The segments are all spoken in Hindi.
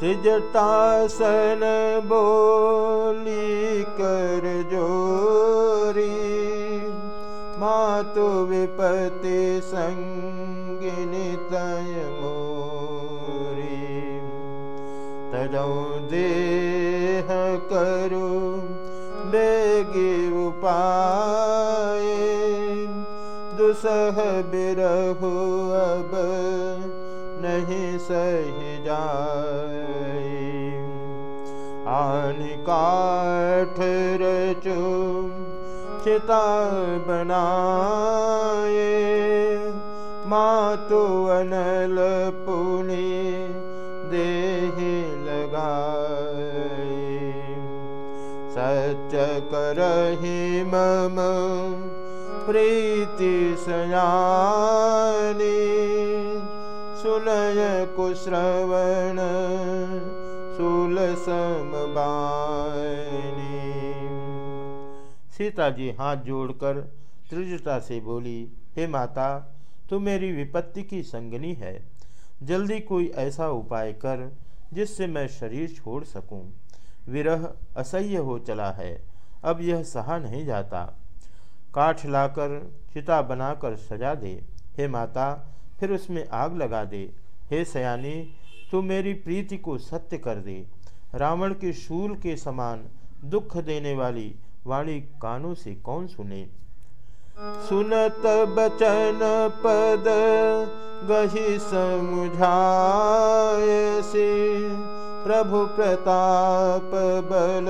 तिजटासन बोली कर जोरी। मातु विपति संगिनी तय मोरी। तजौ देह करु बेगी उपाय। दुसह बिरहु रचो चिता बनाए मातु अनल पुनि देह लगाए सत्य करहि मम प्रीति सयानी। सुनय कुश्रवण सुल सीता जी हाथ जोड़कर त्रिजता से बोली, हे माता, तू मेरी विपत्ति की संगनी है। जल्दी कोई ऐसा उपाय कर जिससे मैं शरीर छोड़ सकूँ। विरह असह्य हो चला है, अब यह सहा नहीं जाता। काठ लाकर चिता बनाकर सजा दे। हे माता, फिर उसमें आग लगा दे। हे सयानी, तू मेरी प्रीति को सत्य कर दे। रावण के शूल के समान दुख देने वाली वाणी कानों से कौन सुने? सुनत बचन पद गही समुझाए से, प्रभु प्रताप बल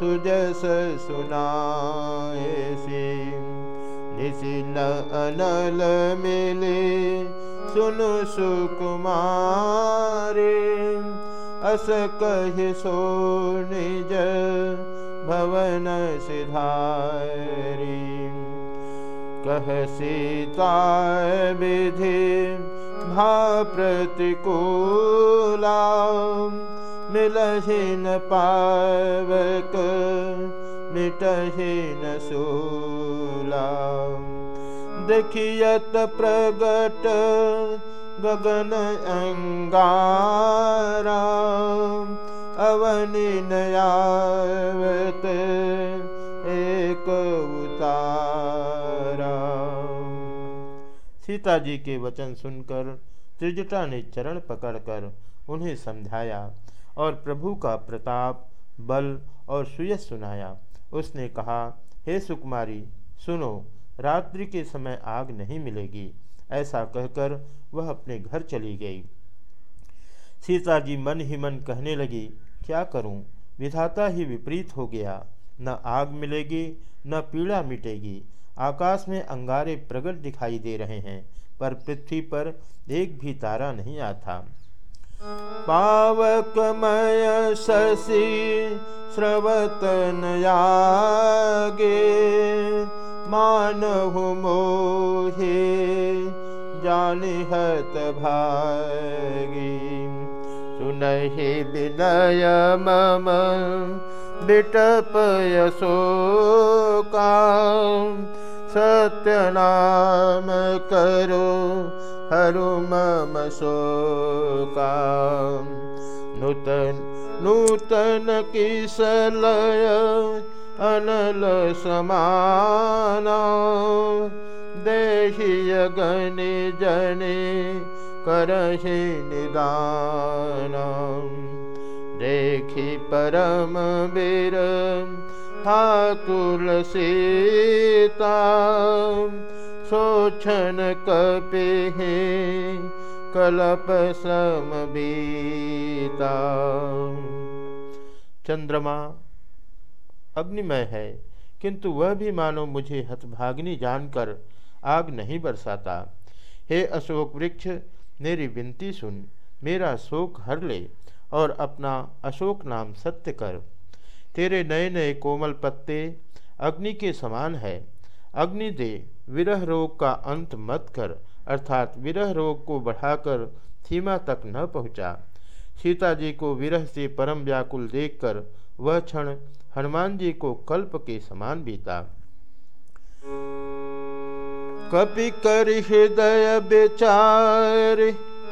सुजस सुनाए से। निशिन अनल मिले, सुनु सुकुमारे अस कह सो निज भवन सिधारी। कह सीता विधि भा प्रतिकूला मिलहीन पावक, मिटहीन सूला। देखियत प्रगट गगन अंगारा, अवनि नयावत एक उतारा। सीता जी के वचन सुनकर त्रिजटा ने चरण पकड़कर उन्हें समझाया और प्रभु का प्रताप, बल और सुयस सुनाया। उसने कहा, हे सुकुमारी, सुनो रात्रि के समय आग नहीं मिलेगी, ऐसा कहकर वह अपने घर चली गई। सीता जी मन ही मन कहने लगी, क्या करूँ? विधाता ही विपरीत हो गया। न आग मिलेगी, न पीड़ा मिटेगी। आकाश में अंगारे प्रगट दिखाई दे रहे हैं, पर पृथ्वी पर एक भी तारा नहीं आता। पावकमय शशि, श्रवतन यागे मानहु मोहे जानिहत भागी। सुनहि विनय मम बिटपय शोका। सत्यनाम करो हरु मम शोका। नूतन नूतन किसलय अनल समाना। देहि गणि जने करहि निदान। देखि परम वीर ठाकुर सीता। शोषण कपि कलप समबीता चंद्रमा अग्निमय है, किंतु वह भी मानो मुझे हतभाग्नि जानकर आग नहीं बरसाता। हे अशोक वृक्ष, मेरी विनती सुन, मेरा शोक हर ले और अपना अशोक नाम सत्य कर। तेरे नए नए कोमल पत्ते अग्नि के समान है। अग्नि दे, विरह रोग का अंत मत कर, अर्थात विरह रोग को बढ़ाकर सीमा तक न पहुँचा। सीता जी को विरह से परम व्याकुल देखकर वह क्षण हनुमान जी को कल्प के समान बीता। कपि कर हृदय विचार,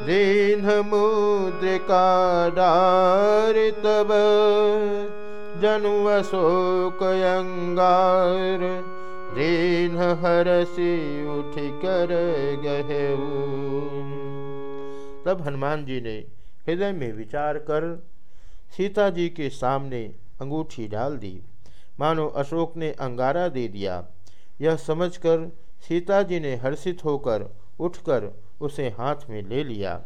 दीन मुद्रिका तब जनु अशोक अंगार रेन हरसी उठ कर गहेऊ। तब हनुमान जी ने हृदय में विचार कर सीता जी के सामने अंगूठी डाल दी। मानो अशोक ने अंगारा दे दिया। यह समझकर सीता जी ने हर्षित होकर उठकर उसे हाथ में ले लिया।